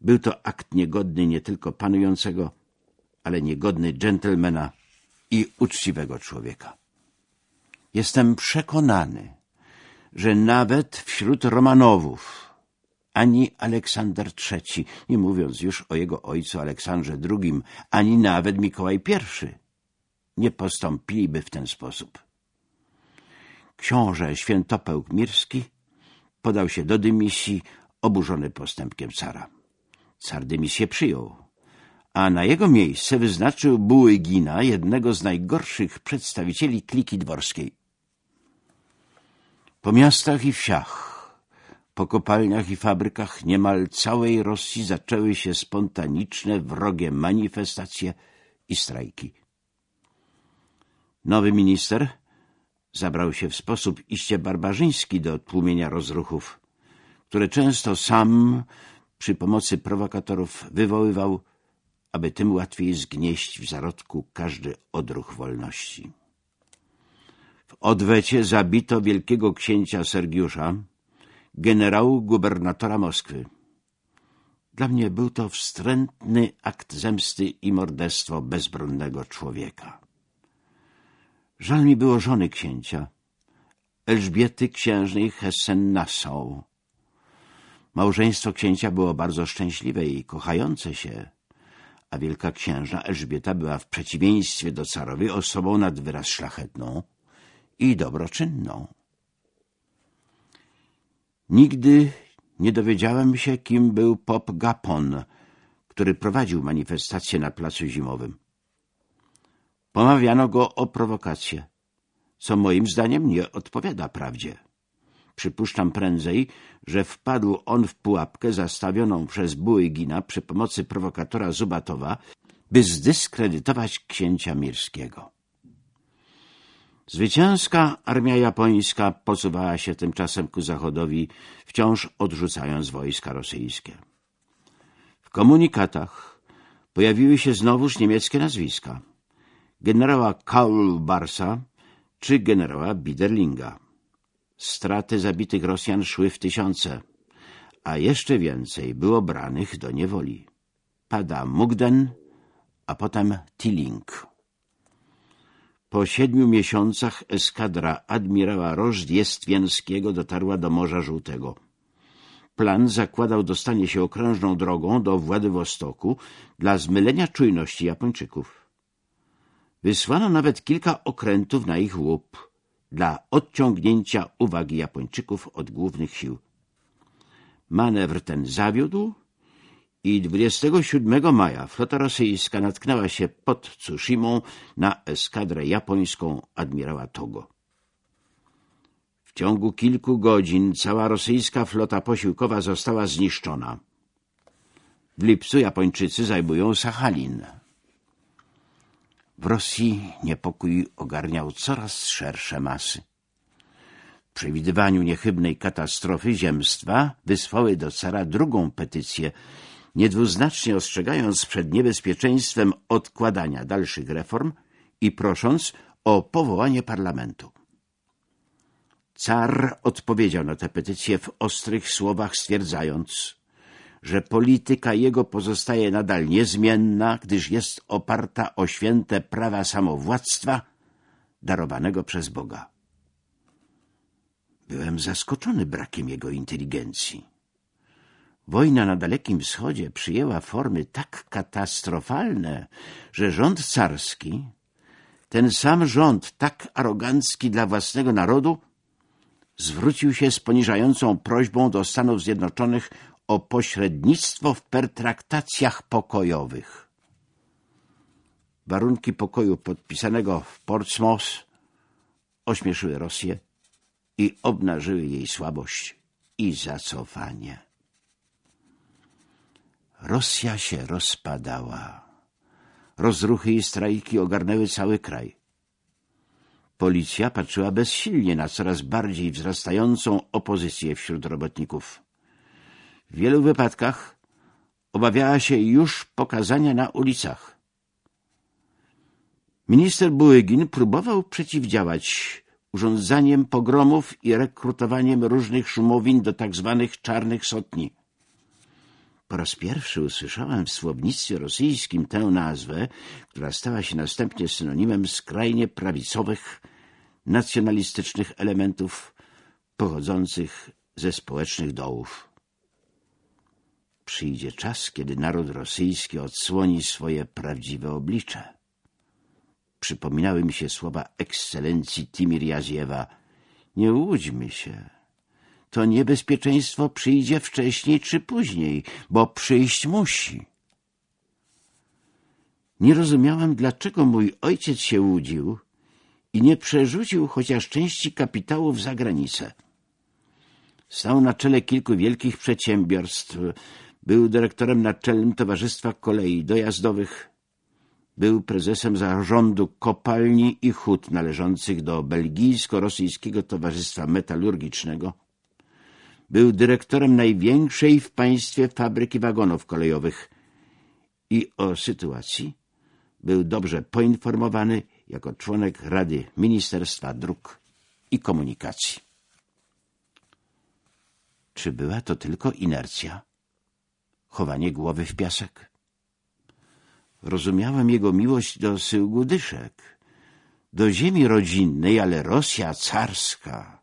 Był to akt niegodny nie tylko panującego, ale niegodny dżentelmena i uczciwego człowieka. Jestem przekonany, że nawet wśród Romanowów ani Aleksander III, nie mówiąc już o jego ojcu Aleksandrze II, ani nawet Mikołaj I nie postąpiliby w ten sposób. Książę Świętopełk Mirski podał się do dymisji, oburzony postępkiem cara. Car dymisję przyjął, a na jego miejsce wyznaczył Bułygina, jednego z najgorszych przedstawicieli kliki dworskiej. Po miastach i wsiach, po kopalniach i fabrykach niemal całej Rosji zaczęły się spontaniczne, wrogie manifestacje i strajki. Nowy minister zabrał się w sposób iście barbarzyński do tłumienia rozruchów, które często sam przy pomocy prowokatorów wywoływał, aby tym łatwiej zgnieść w zarodku każdy odruch wolności. W odwecie zabito wielkiego księcia Sergiusza, generału gubernatora Moskwy. Dla mnie był to wstrętny akt zemsty i morderstwo bezbronnego człowieka. Żal mi było żony księcia, Elżbiety księżnej Hessen-Nassau. Małżeństwo księcia było bardzo szczęśliwe i kochające się, a wielka księżna Elżbieta była w przeciwieństwie do carowej osobą nad wyraz szlachetną i dobroczynną. Nigdy nie dowiedziałem się, kim był pop Gapon, który prowadził manifestację na placu zimowym. Pomawiano go o prowokację, co moim zdaniem nie odpowiada prawdzie. Przypuszczam prędzej, że wpadł on w pułapkę zastawioną przez Bułygina przy pomocy prowokatora Zubatowa, by zdyskredytować księcia Mirskiego. Zwycięska armia japońska posuwała się tymczasem ku zachodowi, wciąż odrzucając wojska rosyjskie. W komunikatach pojawiły się znowuż niemieckie nazwiska generała Kaulbarsa czy generała Biderlinga. Straty zabitych Rosjan szły w tysiące, a jeszcze więcej było branych do niewoli. Pada Mugden, a potem Tilling. Po siedmiu miesiącach eskadra admirała Rożdjestwienskiego dotarła do Morza Żółtego. Plan zakładał dostanie się okrężną drogą do Władywostoku dla zmylenia czujności Japończyków. Wysłano nawet kilka okrętów na ich łup dla odciągnięcia uwagi Japończyków od głównych sił. Manewr ten zawiódł i 27 maja flota rosyjska natknęła się pod Tsushimą na eskadrę japońską admirała Togo. W ciągu kilku godzin cała rosyjska flota posiłkowa została zniszczona. W lipcu Japończycy zajmują Sachalin. W Rosji niepokój ogarniał coraz szersze masy. W przewidywaniu niechybnej katastrofy ziemstwa wysłały do cara drugą petycję, niedwuznacznie ostrzegając przed niebezpieczeństwem odkładania dalszych reform i prosząc o powołanie parlamentu. Car odpowiedział na tę petycję w ostrych słowach, stwierdzając, że polityka jego pozostaje nadal niezmienna, gdyż jest oparta o święte prawa samowładztwa darowanego przez Boga. Byłem zaskoczony brakiem jego inteligencji. Wojna na Dalekim Wschodzie przyjęła formy tak katastrofalne, że rząd carski, ten sam rząd tak arogancki dla własnego narodu, zwrócił się z poniżającą prośbą do Stanów Zjednoczonych o pośrednictwo w pertraktacjach pokojowych. Warunki pokoju podpisanego w Portsmouth ośmieszyły Rosję i obnażyły jej słabość i zacofanie. Rosja się rozpadała. Rozruchy i strajki ogarnęły cały kraj. Policja patrzyła bezsilnie na coraz bardziej wzrastającą opozycję wśród robotników. W wielu wypadkach obawiała się już pokazania na ulicach. Minister Bułygin próbował przeciwdziałać urządzaniem pogromów i rekrutowaniem różnych szumowin do tak zwanych czarnych sotni. Po raz pierwszy usłyszałem w słownictwie rosyjskim tę nazwę, która stała się następnie synonimem skrajnie prawicowych, nacjonalistycznych elementów pochodzących ze społecznych dołów. Przyjdzie czas, kiedy naród rosyjski odsłoni swoje prawdziwe oblicze. Przypominały mi się słowa ekscelencji Timirjaziewa. Nie łudźmy się. To niebezpieczeństwo przyjdzie wcześniej czy później, bo przyjść musi. Nie rozumiałem, dlaczego mój ojciec się łudził i nie przerzucił chociaż części kapitałów za granicę. Stał na czele kilku wielkich przedsiębiorstw, był dyrektorem naczelnym Towarzystwa Kolei Dojazdowych, był prezesem zarządu kopalni i hut należących do Belgijsko-Rosyjskiego Towarzystwa Metalurgicznego. Był dyrektorem największej w państwie fabryki wagonów kolejowych i o sytuacji był dobrze poinformowany jako członek Rady Ministerstwa Dróg i Komunikacji. Czy była to tylko inercja? Chowanie głowy w piasek? Rozumiałem jego miłość do Syłgudyszek, do ziemi rodzinnej, ale Rosja carska,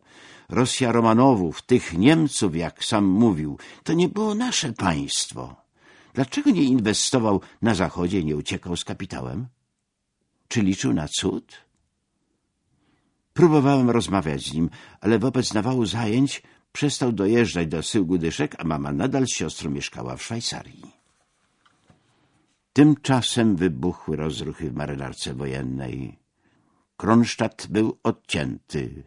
Rosja Romanowów, tych Niemców, jak sam mówił, to nie było nasze państwo. Dlaczego nie inwestował na Zachodzie nie uciekał z kapitałem? Czy liczył na cud? Próbowałem rozmawiać z nim, ale wobec nawału zajęć przestał dojeżdżać do Syłgudyszek, a mama nadal z siostrą mieszkała w Szwajcarii. Tymczasem wybuchły rozruchy w marynarce wojennej. Kronstadt był odcięty.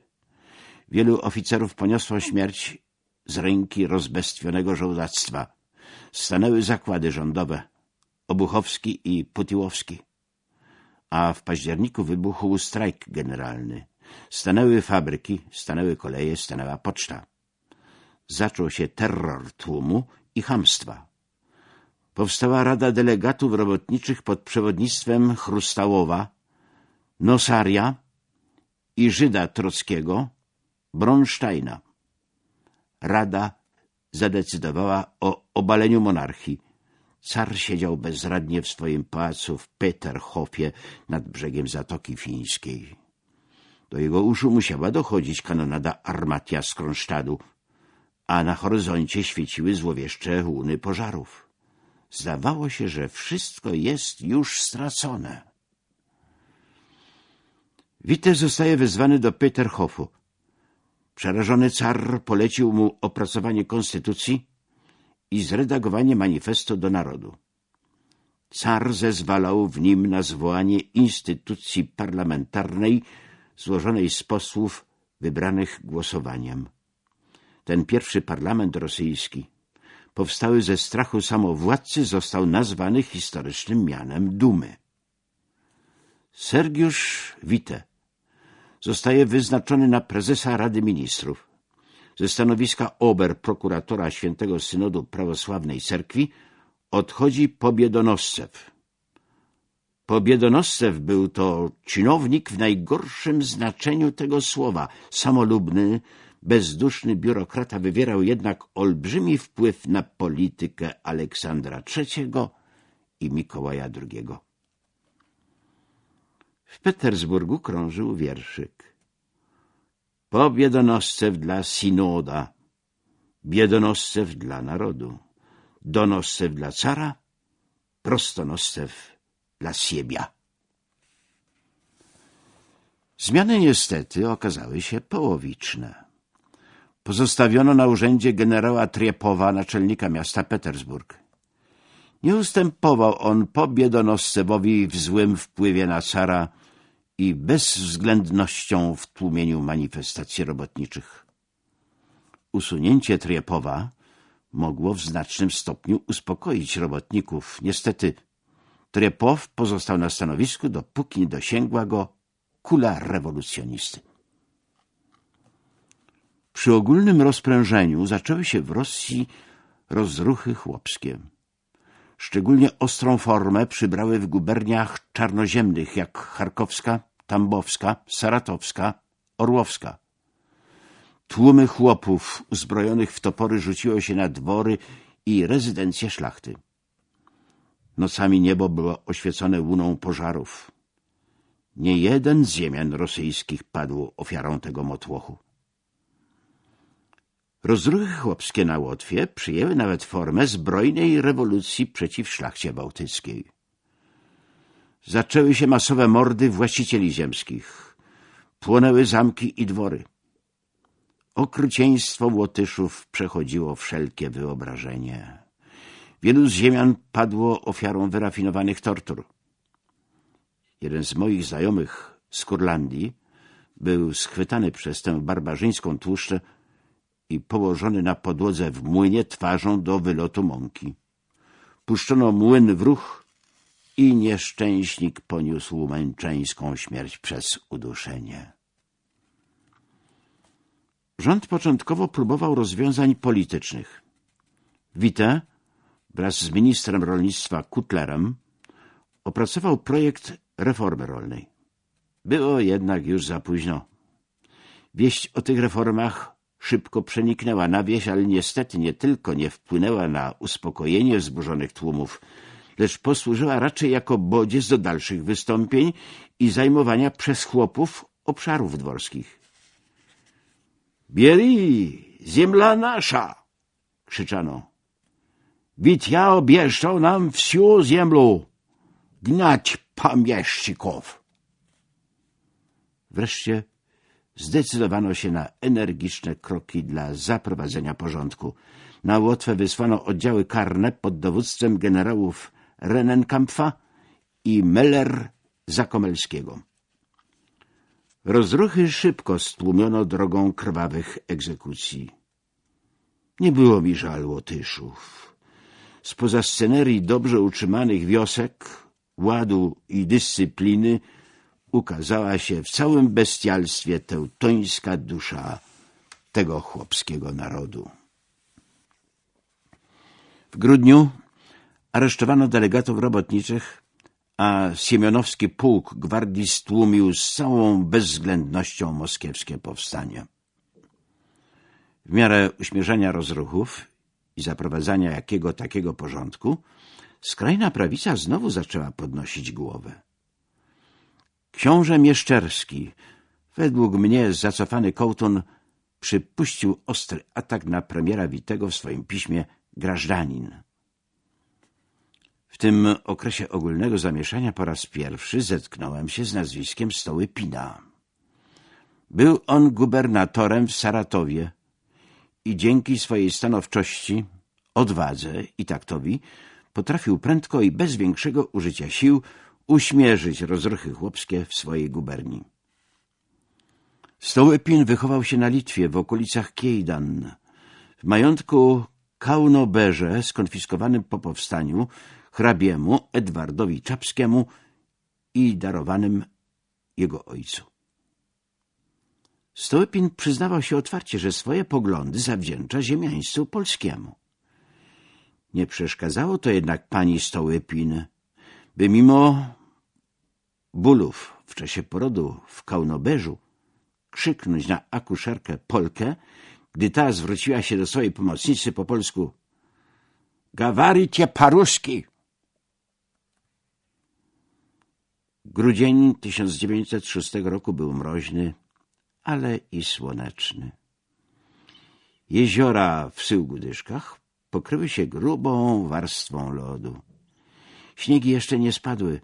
Wielu oficerów poniosło śmierć z ręki rozbestwionego żołdactwa. Stanęły zakłady rządowe Obuchowski i Putiłowski. A w październiku wybuchł strajk generalny. Stanęły fabryki, stanęły koleje, stanęła poczta. Zaczął się terror tłumu i hamstwa powstała Rada Delegatów Robotniczych pod przewodnictwem Chrustałowa, Nosaria i Żyda Trockiego, Bronsteina. Rada zadecydowała o obaleniu monarchii. Car siedział bezradnie w swoim pałacu w Peterhofie nad brzegiem Zatoki Fińskiej. Do jego uszu musiała dochodzić kanonada Armatia z Kronsztadu, a na horyzoncie świeciły złowieszcze łuny pożarów. Zdawało się, że wszystko jest już stracone. Wite zostaje wezwany do Peterhofu. Przerażony car polecił mu opracowanie konstytucji i zredagowanie manifestu do narodu. Car zezwalał w nim na zwołanie instytucji parlamentarnej złożonej z posłów wybranych głosowaniem. Ten pierwszy parlament rosyjski powstały ze strachu samowładcy, został nazwany historycznym mianem Dumy. Sergiusz Wite zostaje wyznaczony na prezesa Rady Ministrów. Ze stanowiska ober prokuratora Świętego Synodu Prawosławnej Cerkwi odchodzi Pobiedonoscew. Pobiedonoscew był to czynownik w najgorszym znaczeniu tego słowa, samolubny, bezduszny biurokrata wywierał jednak olbrzymi wpływ na politykę Aleksandra III i Mikołaja II. W Petersburgu krążył wierszyk. Po biedonoscew dla synoda, biedonoscew dla narodu, donoscew dla cara, prostonoscew dla siebie. Zmiany niestety okazały się połowiczne. Pozostawiono na urzędzie generała Triepowa, naczelnika miasta Petersburg. Nie ustępował on pobiedonoscewowi w złym wpływie na cara i bezwzględnością w tłumieniu manifestacji robotniczych. Usunięcie Triepowa mogło w znacznym stopniu uspokoić robotników. Niestety Triepow pozostał na stanowisku, dopóki nie dosięgła go kula rewolucjonisty. Przy ogólnym rozprężeniu zaczęły się w Rosji rozruchy chłopskie. Szczególnie ostrą formę przybrały w guberniach czarnoziemnych jak Charkowska, Tambowska, Saratowska, Orłowska. Tłumy chłopów uzbrojonych w topory rzuciło się na dwory i rezydencje szlachty. Nocami niebo było oświecone łuną pożarów. Nie jeden z ziemian rosyjskich padł ofiarą tego motłochu. Rozruchy chłopskie na Łotwie przyjęły nawet formę zbrojnej rewolucji przeciw szlachcie bałtyckiej. Zaczęły się masowe mordy właścicieli ziemskich. Płonęły zamki i dwory. Okrucieństwo Łotyszów przechodziło wszelkie wyobrażenie. Wielu z ziemian padło ofiarą wyrafinowanych tortur. Jeden z moich znajomych z Kurlandii był schwytany przez tę barbarzyńską tłuszczę i położony na podłodze w młynie twarzą do wylotu mąki. Puszczono młyn w ruch i nieszczęśnik poniósł męczeńską śmierć przez uduszenie. Rząd początkowo próbował rozwiązań politycznych. Wite, wraz z ministrem rolnictwa Kutlerem, opracował projekt reformy rolnej. Było jednak już za późno. Wieść o tych reformach szybko przeniknęła na wieś, ale niestety nie tylko nie wpłynęła na uspokojenie wzburzonych tłumów, lecz posłużyła raczej jako bodziec do dalszych wystąpień i zajmowania przez chłopów obszarów dworskich. Bieri, ziemla nasza! krzyczano. Witja obieszczał nam wsiu ziemlu, gnać pamieszcików. Wreszcie zdecydowano się na energiczne kroki dla zaprowadzenia porządku. Na Łotwę wysłano oddziały karne pod dowództwem generałów Renenkampfa i Meller Zakomelskiego. Rozruchy szybko stłumiono drogą krwawych egzekucji. Nie było mi żal Łotyszów. Spoza scenerii dobrze utrzymanych wiosek, ładu i dyscypliny ukazała się w całym bestialstwie teutońska dusza tego chłopskiego narodu. W grudniu aresztowano delegatów robotniczych a Siemionowski pułk gwardii stłumił z całą bezwzględnością moskiewskie powstanie. W miarę uśmierzenia rozruchów i zaprowadzania jakiego takiego porządku, skrajna prawica znowu zaczęła podnosić głowę. Książę Mieszczerski, według mnie zacofany kołtun, przypuścił ostry atak na premiera Witego w swoim piśmie Grażdanin. W tym okresie ogólnego zamieszania po raz pierwszy zetknąłem się z nazwiskiem Stołypina. Był on gubernatorem w Saratowie i dzięki swojej stanowczości, odwadze i taktowi potrafił prędko i bez większego użycia sił uśmierzyć rozruchy chłopskie w swojej guberni. Stołypin wychował się na Litwie w okolicach Kiejdan. W majątku Kaunoberze skonfiskowanym po powstaniu hrabiemu Edwardowi Czapskiemu i darowanym jego ojcu. Stołypin przyznawał się otwarcie, że swoje poglądy zawdzięcza ziemiaństwu polskiemu. Nie przeszkadzało to jednak pani Stołypin, by mimo bólów w czasie porodu w Kaunoberzu krzyknąć na akuszerkę Polkę, gdy ta zwróciła się do swojej pomocnicy po polsku — Gawaricie paruski! Grudzień 1906 roku był mroźny, ale i słoneczny. Jeziora w Syłgudyszkach pokryły się grubą warstwą lodu. Śniegi jeszcze nie spadły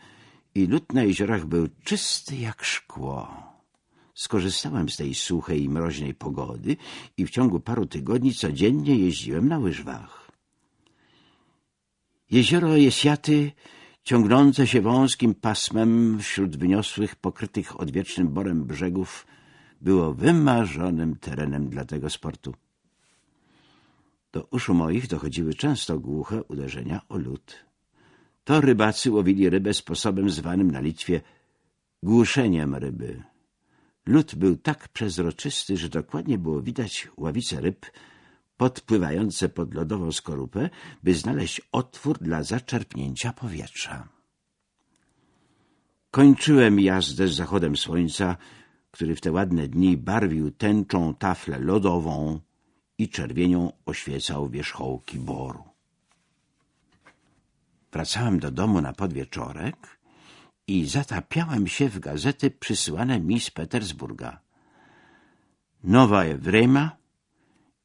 i lód na jeziorach był czysty jak szkło. Skorzystałem z tej suchej i mroźnej pogody i w ciągu paru tygodni codziennie jeździłem na łyżwach. Jezioro Jesjaty, ciągnące się wąskim pasmem wśród wyniosłych, pokrytych odwiecznym borem brzegów, było wymarzonym terenem dla tego sportu. Do uszu moich dochodziły często głuche uderzenia o lód. To rybacy łowili rybę sposobem zwanym na Litwie głuszeniem ryby. Lód był tak przezroczysty, że dokładnie było widać ławice ryb podpływające pod lodową skorupę, by znaleźć otwór dla zaczerpnięcia powietrza. Kończyłem jazdę z zachodem słońca, który w te ładne dni barwił tęczą taflę lodową i czerwienią oświecał wierzchołki boru. Wracałem do domu na podwieczorek i zatapiałem się w gazety przysyłane mi z Petersburga. Nowa Ewrema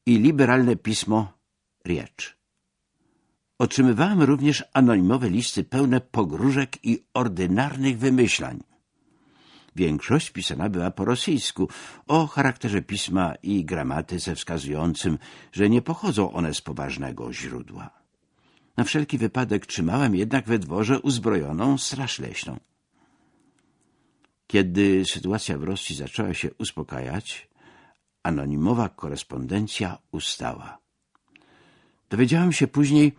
i liberalne pismo Riecz. Otrzymywałem również anonimowe listy pełne pogróżek i ordynarnych wymyślań. Większość pisana była po rosyjsku, o charakterze pisma i gramatyce wskazującym, że nie pochodzą one z poważnego źródła. Na wszelki wypadek trzymałem jednak we dworze uzbrojoną straż leśną. Kiedy sytuacja w Rosji zaczęła się uspokajać, anonimowa korespondencja ustała. Dowiedziałem się później,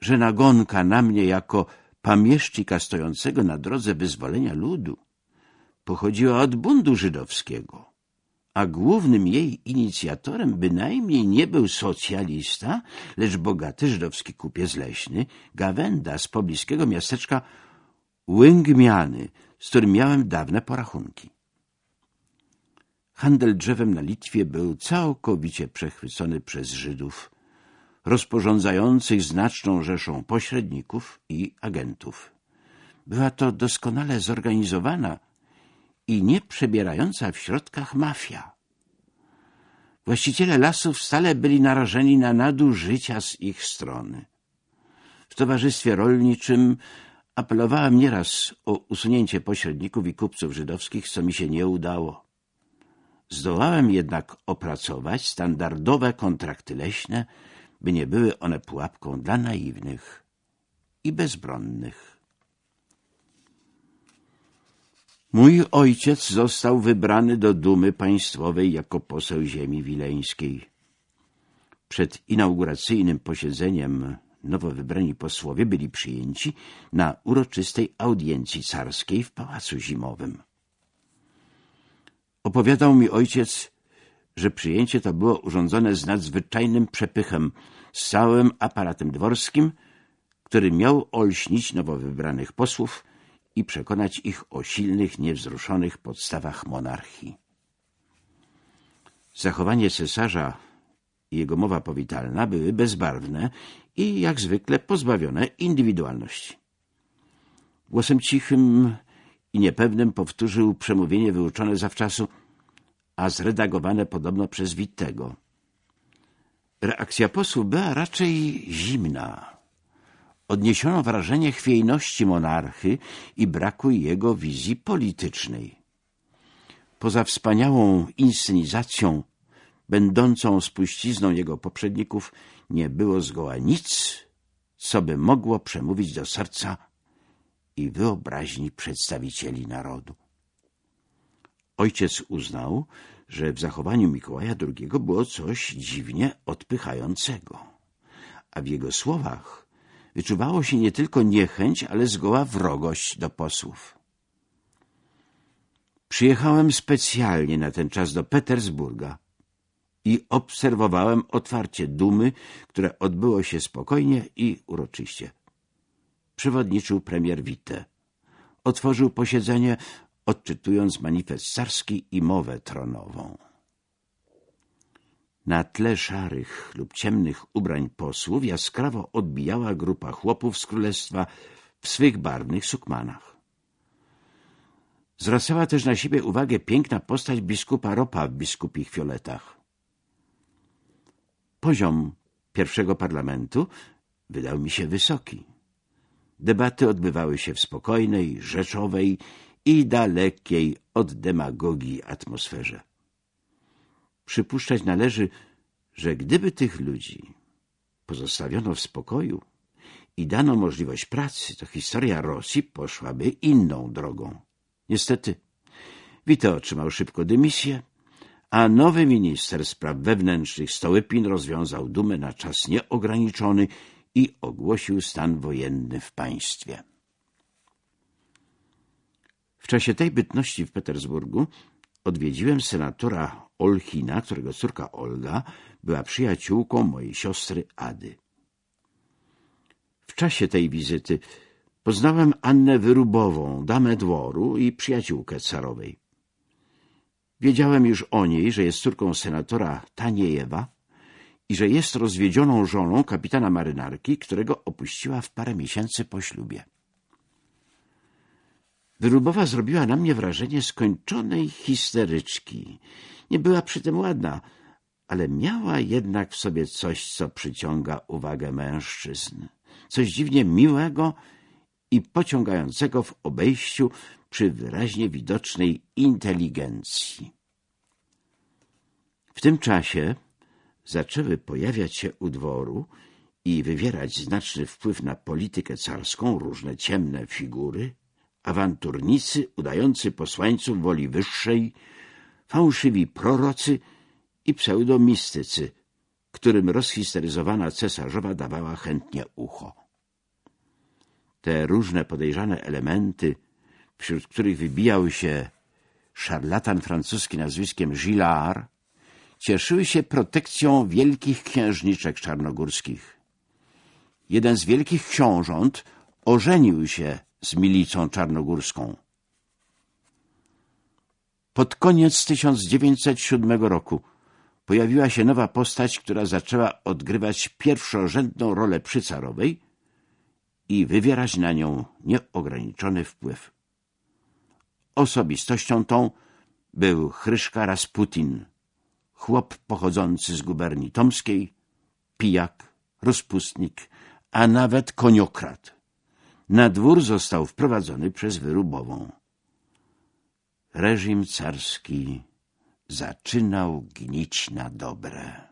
że nagonka na mnie jako pamieszcika stojącego na drodze wyzwolenia ludu pochodziła od bundu żydowskiego, a głównym jej inicjatorem bynajmniej nie był socjalista, lecz bogaty żydowski kupiec leśny Gawenda z pobliskiego miasteczka Łęgmiany, z którym miałem dawne porachunki. Handel drzewem na Litwie był całkowicie przechwycony przez Żydów, rozporządzających znaczną rzeszą pośredników i agentów. Była to doskonale zorganizowana i nie przebierająca w środkach mafia. Właściciele lasów stale byli narażeni na nadużycia z ich strony. W towarzystwie rolniczym apelowałem nieraz o usunięcie pośredników i kupców żydowskich, co mi się nie udało. Zdołałem jednak opracować standardowe kontrakty leśne, by nie były one pułapką dla naiwnych i bezbronnych. Mój ojciec został wybrany do Dumy Państwowej jako poseł ziemi wileńskiej. Przed inauguracyjnym posiedzeniem nowo wybrani posłowie byli przyjęci na uroczystej audiencji carskiej w Pałacu Zimowym. Opowiadał mi ojciec, że przyjęcie to było urządzone z nadzwyczajnym przepychem, z całym aparatem dworskim, który miał olśnić nowo wybranych posłów i przekonać ich o silnych, niewzruszonych podstawach monarchii. Zachowanie cesarza i jego mowa powitalna były bezbarwne i jak zwykle pozbawione indywidualności. Głosem cichym i niepewnym powtórzył przemówienie wyuczone zawczasu, a zredagowane podobno przez Wittego. Reakcja posłów była raczej zimna. Odniesiono wrażenie chwiejności monarchy i braku jego wizji politycznej. Poza wspaniałą inscenizacją, będącą spuścizną jego poprzedników, nie było zgoła nic, co by mogło przemówić do serca i wyobraźni przedstawicieli narodu. Ojciec uznał, że w zachowaniu Mikołaja II było coś dziwnie odpychającego, a w jego słowach wyczuwało się nie tylko niechęć, ale zgoła wrogość do posłów. Przyjechałem specjalnie na ten czas do Petersburga i obserwowałem otwarcie dumy, które odbyło się spokojnie i uroczyście. Przewodniczył premier Witte. Otworzył posiedzenie odczytując manifest carski i mowę tronową. Na tle szarych lub ciemnych ubrań posłów jaskrawo odbijała grupa chłopów z królestwa w swych barwnych sukmanach. Zwracała też na siebie uwagę piękna postać biskupa Ropa w biskupich fioletach. Poziom pierwszego parlamentu wydał mi się wysoki. Debaty odbywały się w spokojnej, rzeczowej i dalekiej od demagogii atmosferze. Przypuszczać należy, że gdyby tych ludzi pozostawiono w spokoju i dano możliwość pracy, to historia Rosji poszłaby inną drogą. Niestety, Wito otrzymał szybko dymisję, a nowy minister spraw wewnętrznych Stołypin rozwiązał dumę na czas nieograniczony i ogłosił stan wojenny w państwie. W czasie tej bytności w Petersburgu odwiedziłem senatora Olchina, którego córka Olga była przyjaciółką mojej siostry Ady. W czasie tej wizyty poznałem Annę Wyrubową, damę dworu i przyjaciółkę carowej. Wiedziałem już o niej, że jest córką senatora Taniejewa i że jest rozwiedzioną żoną kapitana marynarki, którego opuściła w parę miesięcy po ślubie. Wyrubowa zrobiła na mnie wrażenie skończonej histeryczki. Nie była przy tym ładna, ale miała jednak w sobie coś, co przyciąga uwagę mężczyzn. Coś dziwnie miłego i pociągającego w obejściu przy wyraźnie widocznej inteligencji. W tym czasie zaczęły pojawiać się u dworu i wywierać znaczny wpływ na politykę carską różne ciemne figury, awanturnicy udający posłańców woli wyższej, fałszywi prorocy i pseudomistycy, którym rozhisteryzowana cesarzowa dawała chętnie ucho. Te różne podejrzane elementy, wśród których wybijał się szarlatan francuski nazwiskiem Gillard, cieszyły się protekcją wielkich księżniczek czarnogórskich. Jeden z wielkich książąt ożenił się z milicą czarnogórską. Pod koniec 1907 roku pojawiła się nowa postać, która zaczęła odgrywać pierwszorzędną rolę przycarowej i wywierać na nią nieograniczony wpływ. Osobistością tą był Chryszka Rasputin, chłop pochodzący z guberni tomskiej, pijak, rozpustnik, a nawet koniokrat. Na dwór został wprowadzony przez Wyrubową. Reżim carski zaczynał gnić na dobre.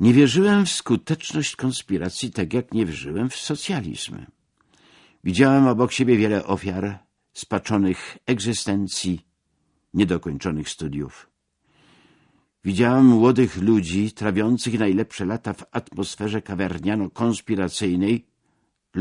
Nie wierzyłem w skuteczność konspiracji, tak jak nie wierzyłem w socjalizm. Widziałem obok siebie wiele ofiar, spaczonych egzystencji, niedokończonych studiów. Widziałem młodych ludzi trawiących najlepsze lata w atmosferze kawerniano-konspiracyjnej